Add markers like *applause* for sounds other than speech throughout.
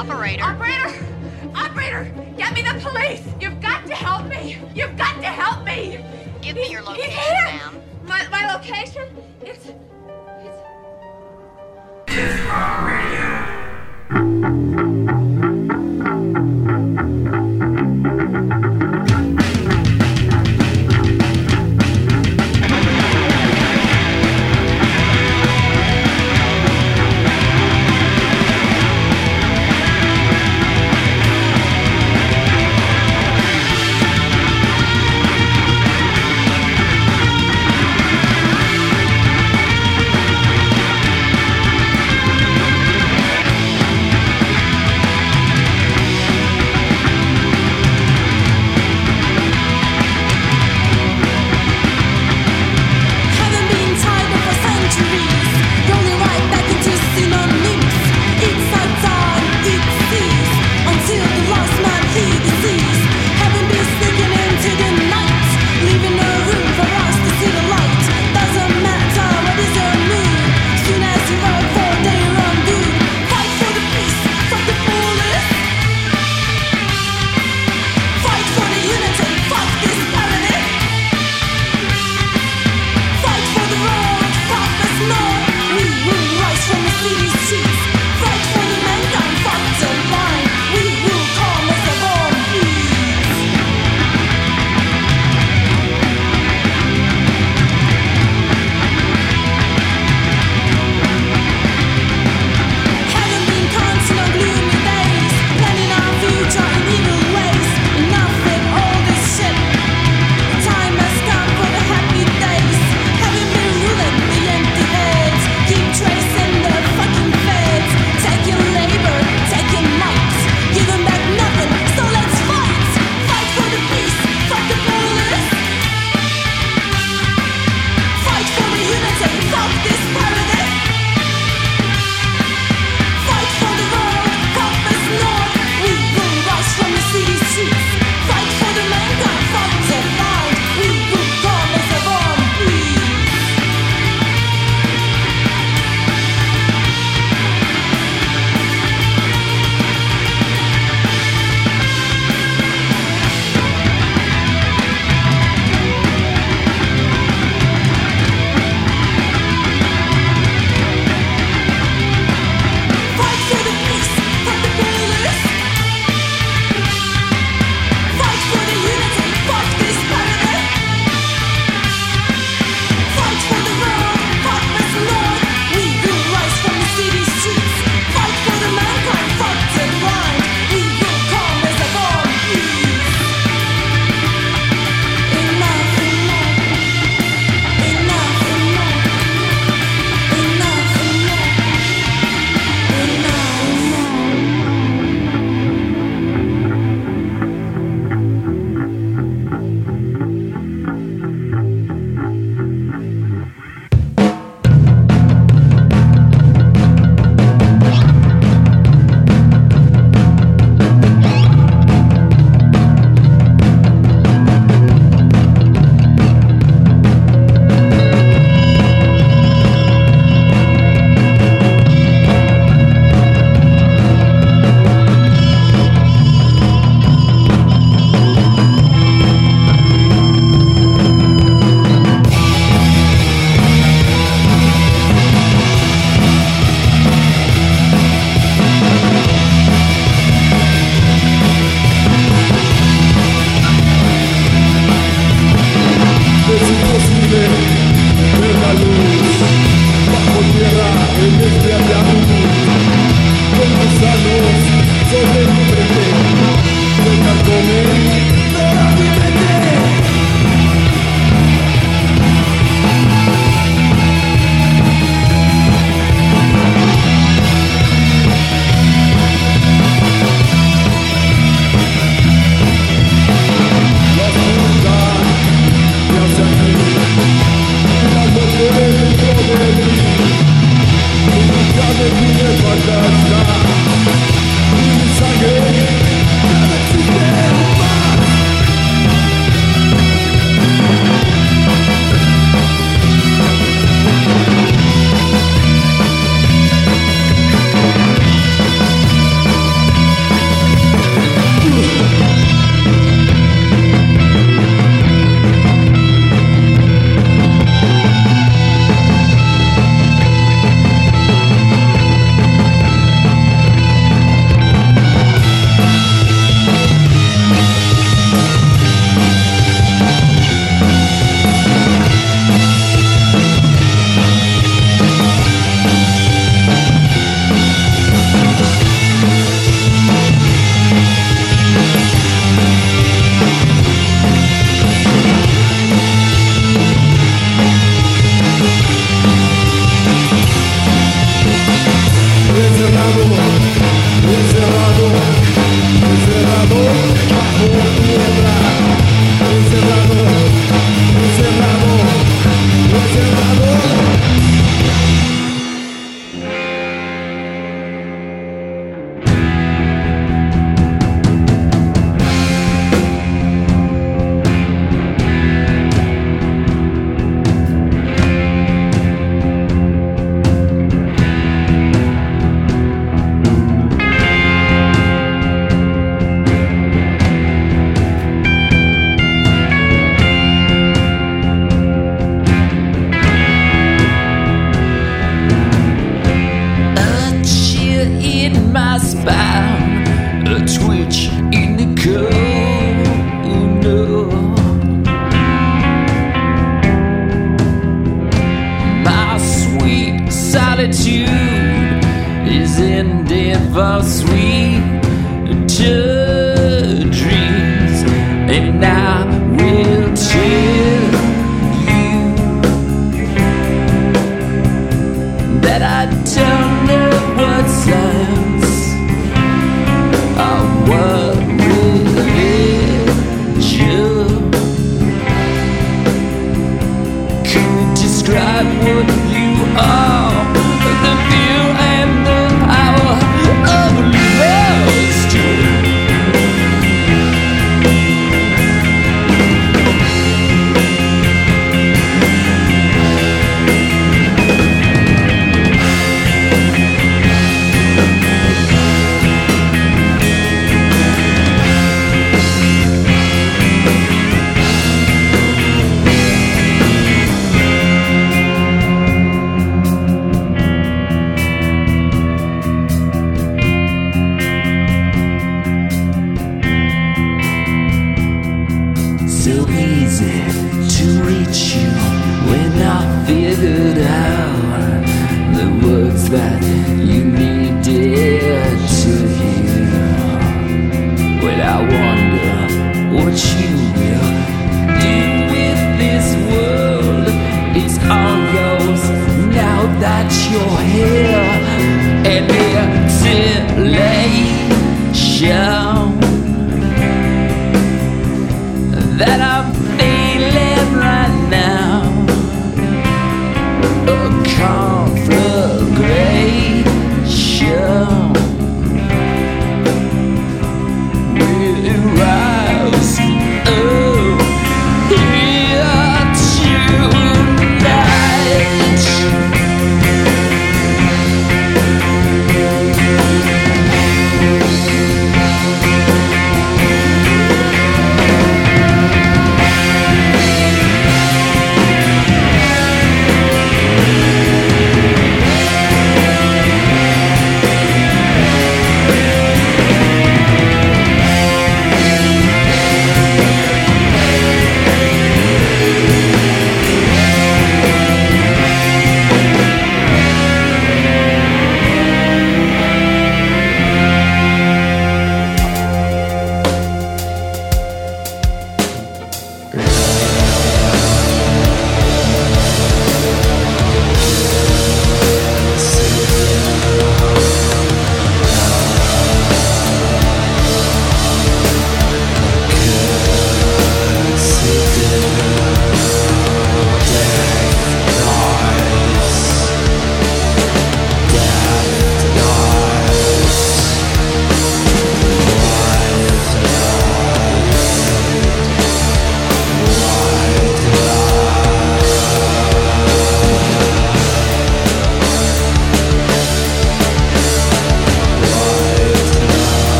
Operator. Operator! Operator! Get me the police! You've got to help me! You've got to help me! Give me your location, ma'am. My, my location? It's... It's... Death Rock Radio.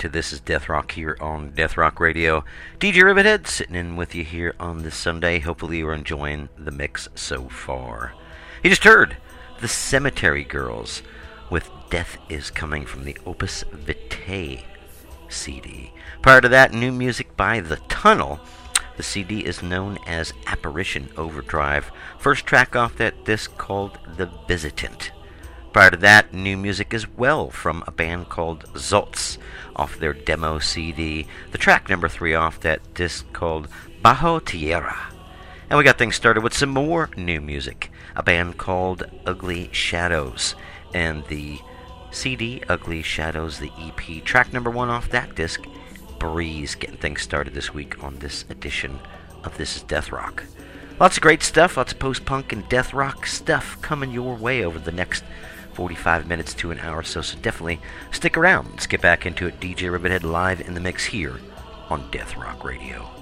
To This is Death Rock here on Death Rock Radio. DJ Rivethead sitting in with you here on this Sunday. Hopefully, you're enjoying the mix so far. You just heard The Cemetery Girls with Death is Coming from the Opus Vitae CD. Prior to that, new music by The Tunnel. The CD is known as Apparition Overdrive. First track off that disc called The Visitant. Prior to that, new music as well from a band called Zoltz off their demo CD, the track number three off that disc called Bajo Tierra. And we got things started with some more new music, a band called Ugly Shadows, and the CD Ugly Shadows, the EP, track number one off that disc, Breeze, getting things started this week on this edition of This is Death Rock. Lots of great stuff, lots of post punk and death rock stuff coming your way over the next 45 minutes to an hour so, so definitely stick around. Let's get back into it. DJ Rivethead live in the mix here on Death Rock Radio.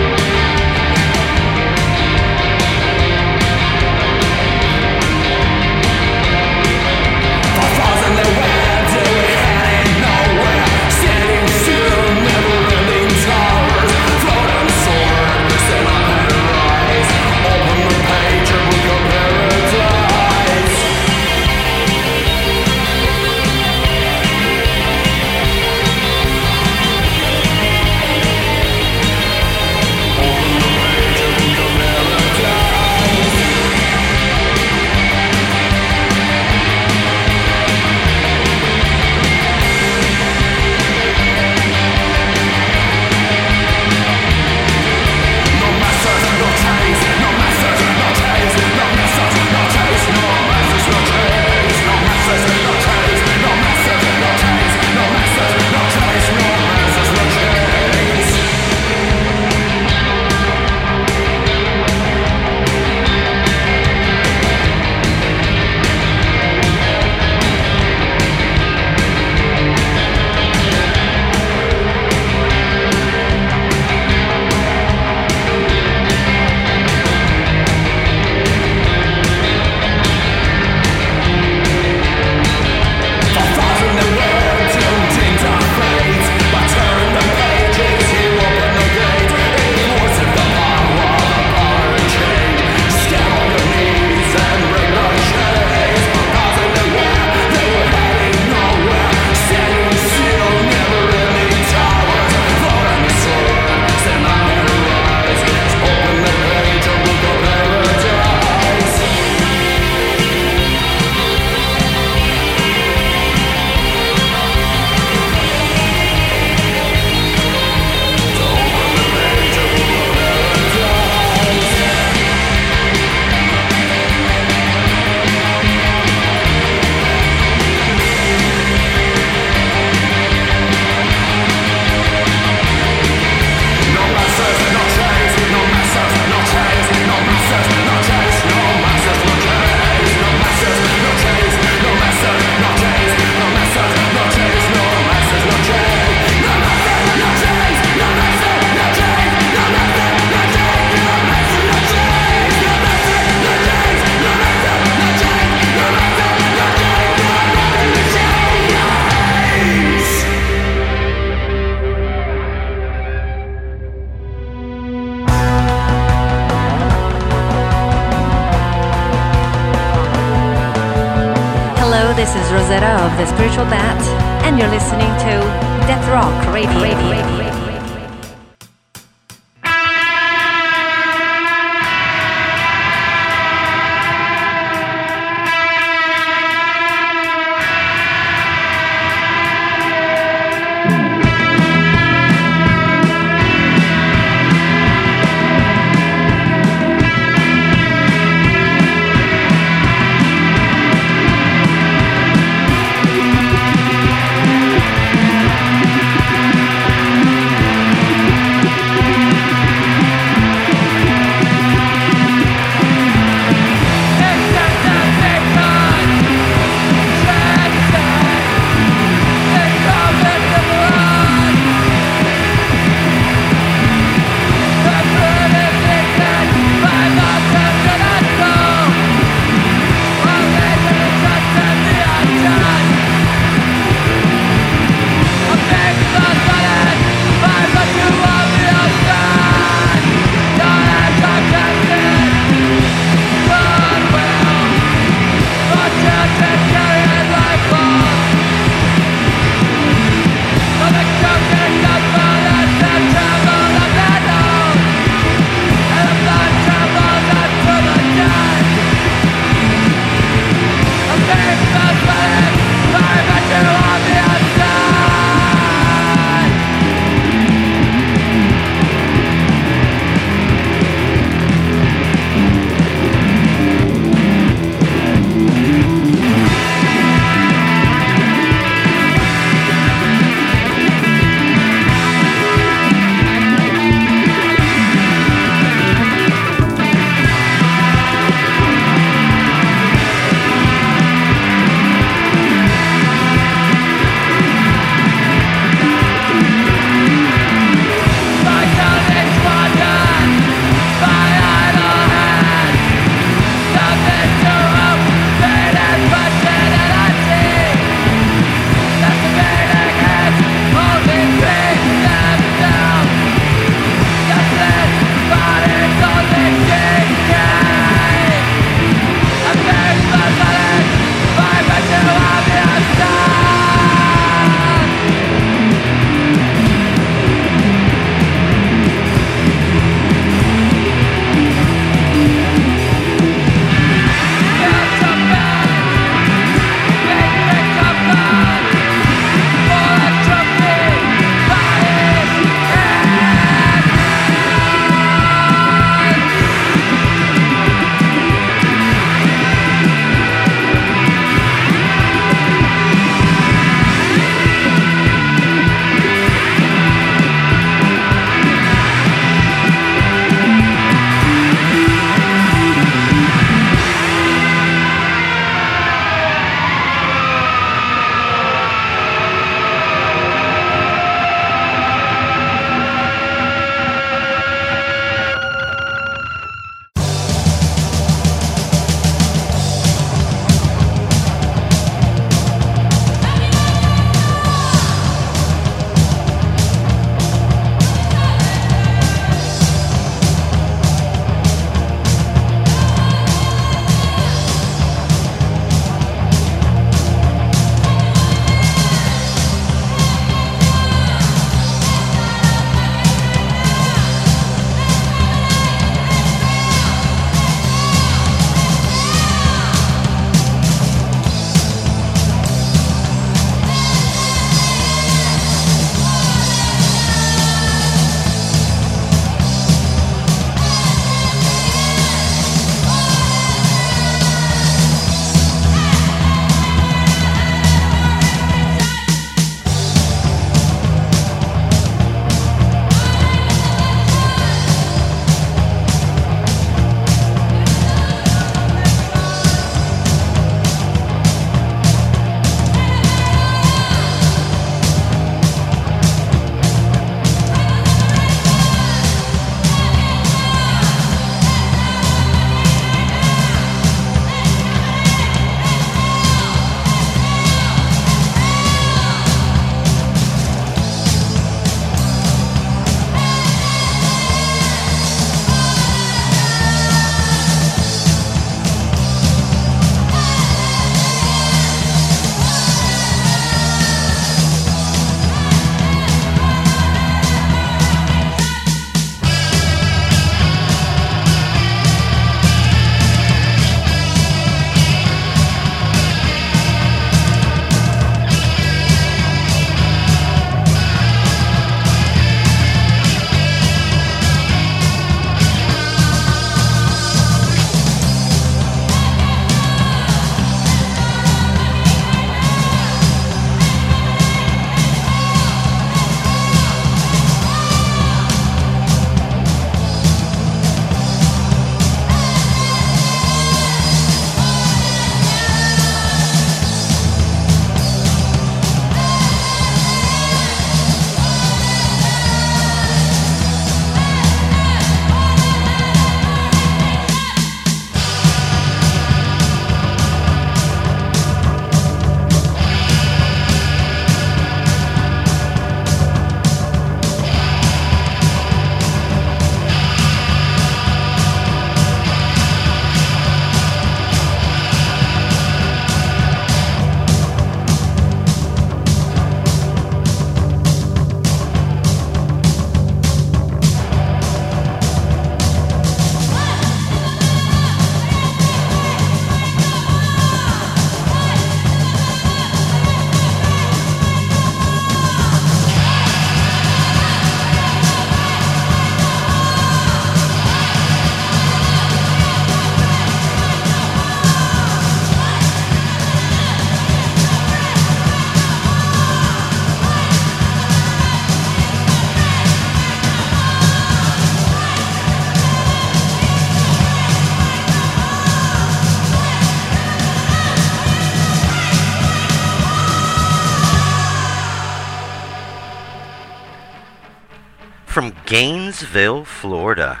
Gainesville, Florida.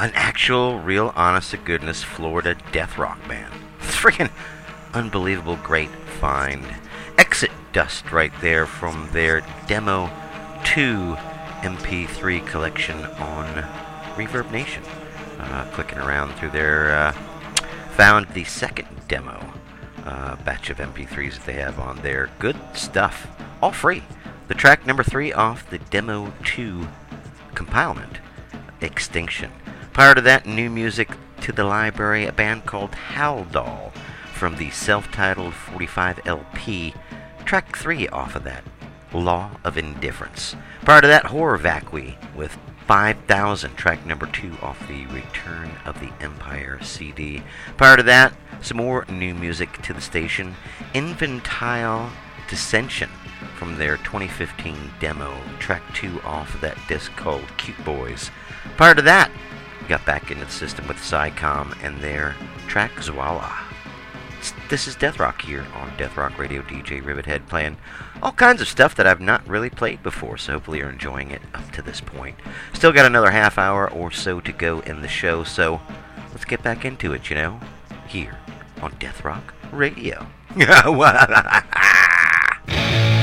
An actual, real, honest to goodness Florida death rock band. Freaking unbelievable great find. Exit Dust right there from their Demo 2 MP3 collection on Reverb Nation. Uh, clicking around through there, uh, found the second demo uh, batch of MP3s that they have on there. Good stuff. All free. The track number three off the Demo 2 compilement, Extinction. Prior to that, new music to the library, a band called Haldol from the self titled 45 LP, track three off of that, Law of Indifference. Prior to that, Horror Vacui with 5000, track number two off the Return of the Empire CD. Prior to that, some more new music to the station, Infantile Dissension from their 2015 demo, track two off of that disc called Cute Boys. Prior to that, got back into the system with SciCom and their track Zwala. This is Death Rock here on Death Rock Radio. DJ Rivithead playing all kinds of stuff that I've not really played before, so hopefully you're enjoying it up to this point. Still got another half hour or so to go in the show, so let's get back into it, you know, here on Death Rock Radio. *laughs* *laughs*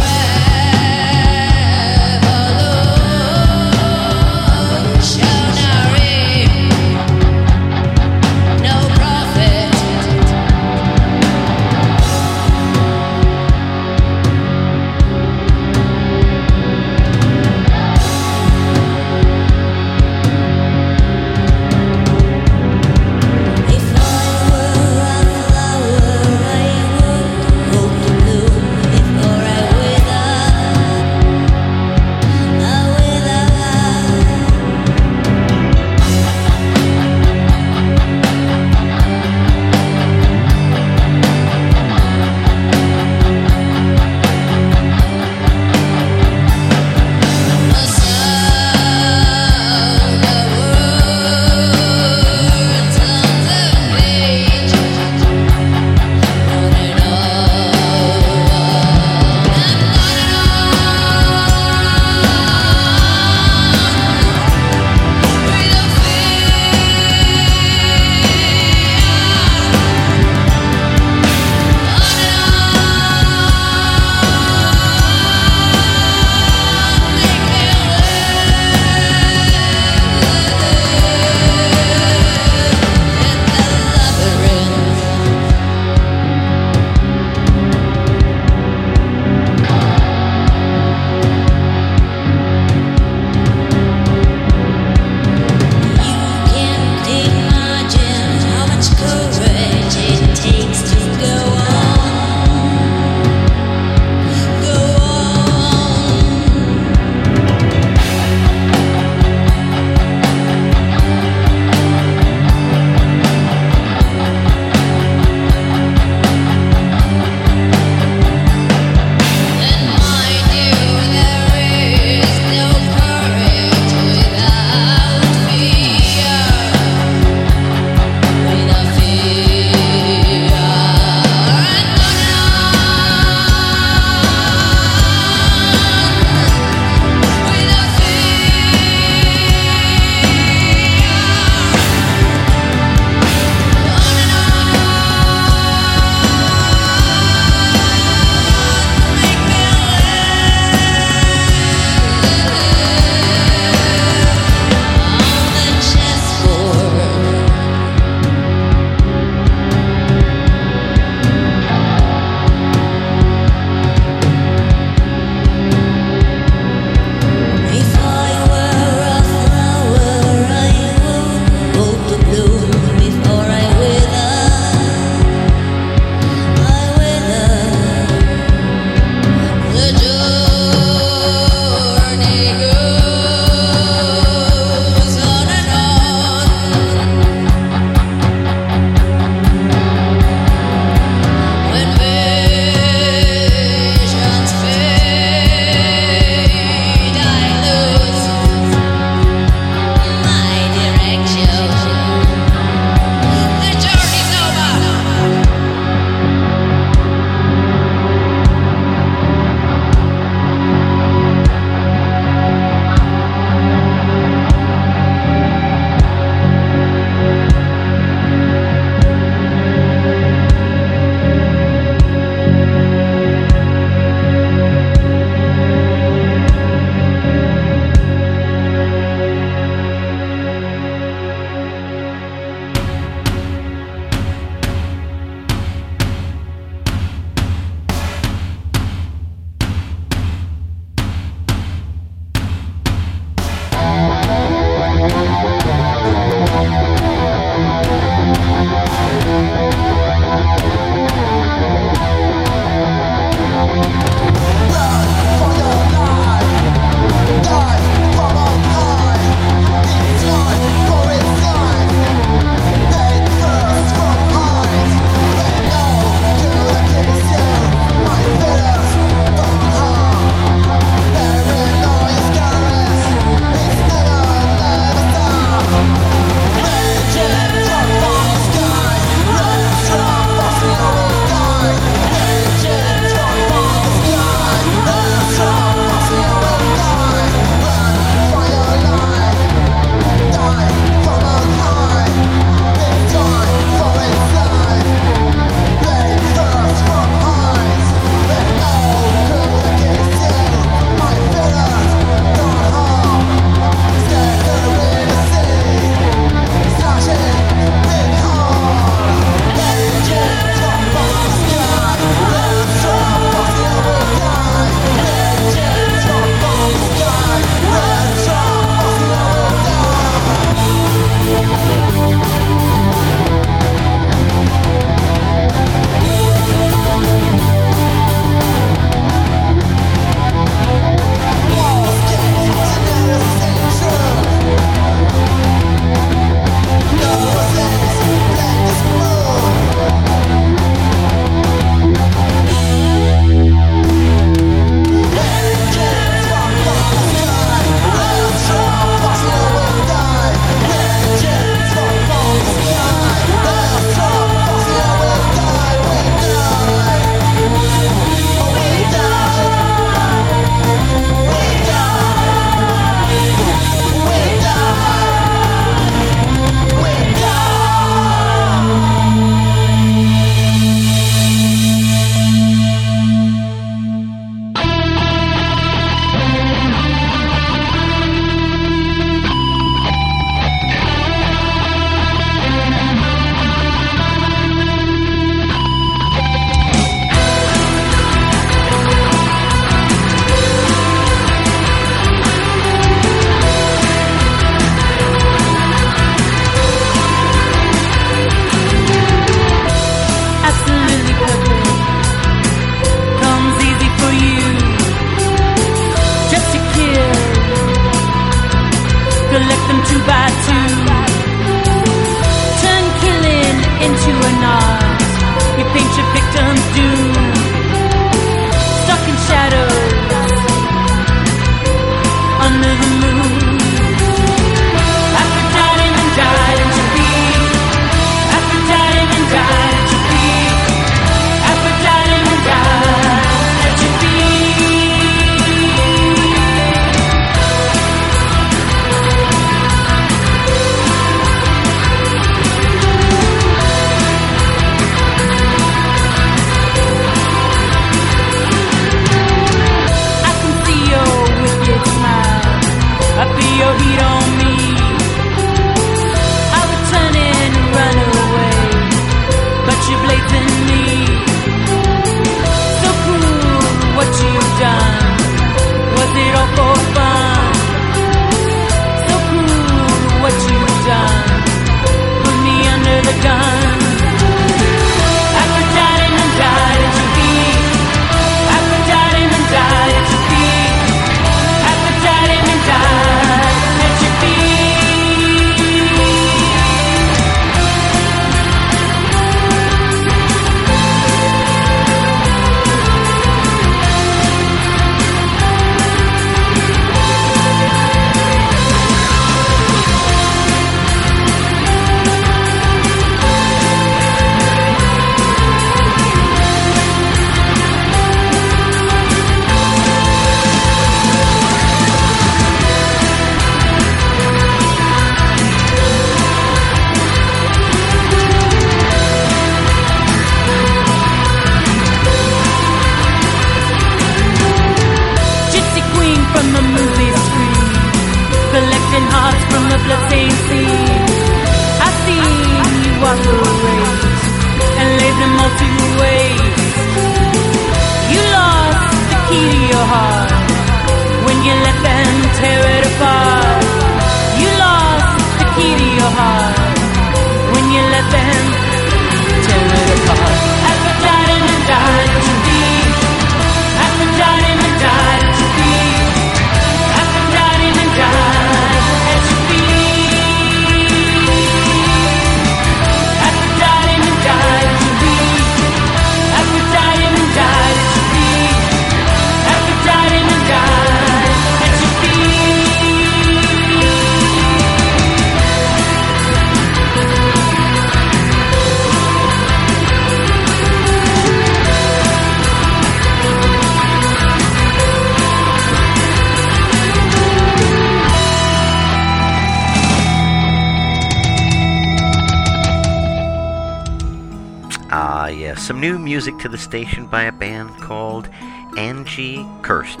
station by a band called Angie Cursed.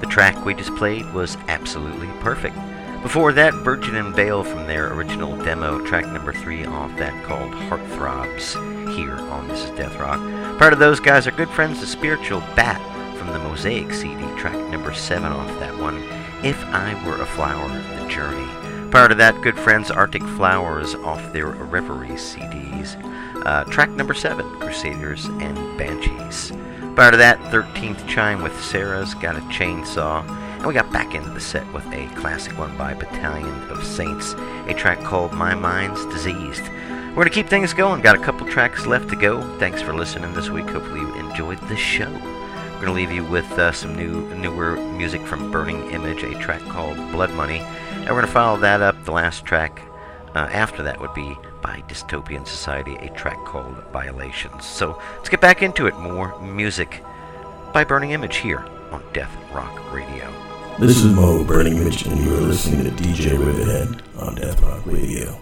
The track we just played was absolutely perfect. Before that, Virgin in Veil from their original demo, track number three off that called Heartthrobs, here on This is Death Rock. Part of those guys are good friends, the Spiritual Bat from the Mosaic CD, track number seven off that one, If I Were a Flower, The Journey. Part of that, good friends, Arctic Flowers off their Reverie CDs. Uh, track number seven, Crusaders and Banshees. Prior to that, 13th Chime with Sarah's Got a Chainsaw. And we got back into the set with a classic one by Battalion of Saints, a track called My Mind's Diseased. We're going to keep things going. Got a couple tracks left to go. Thanks for listening this week. Hopefully you enjoyed the show. We're going to leave you with uh, some new, newer music from Burning Image, a track called Blood Money. And we're going to follow that up. The last track uh, after that would be by Dystopian Society, a track called Violations. So let's get back into it. More music by Burning Image here on Death Rock Radio. This is Mo Burning Image, and you are listening to DJ Rivithead on Death Rock Radio.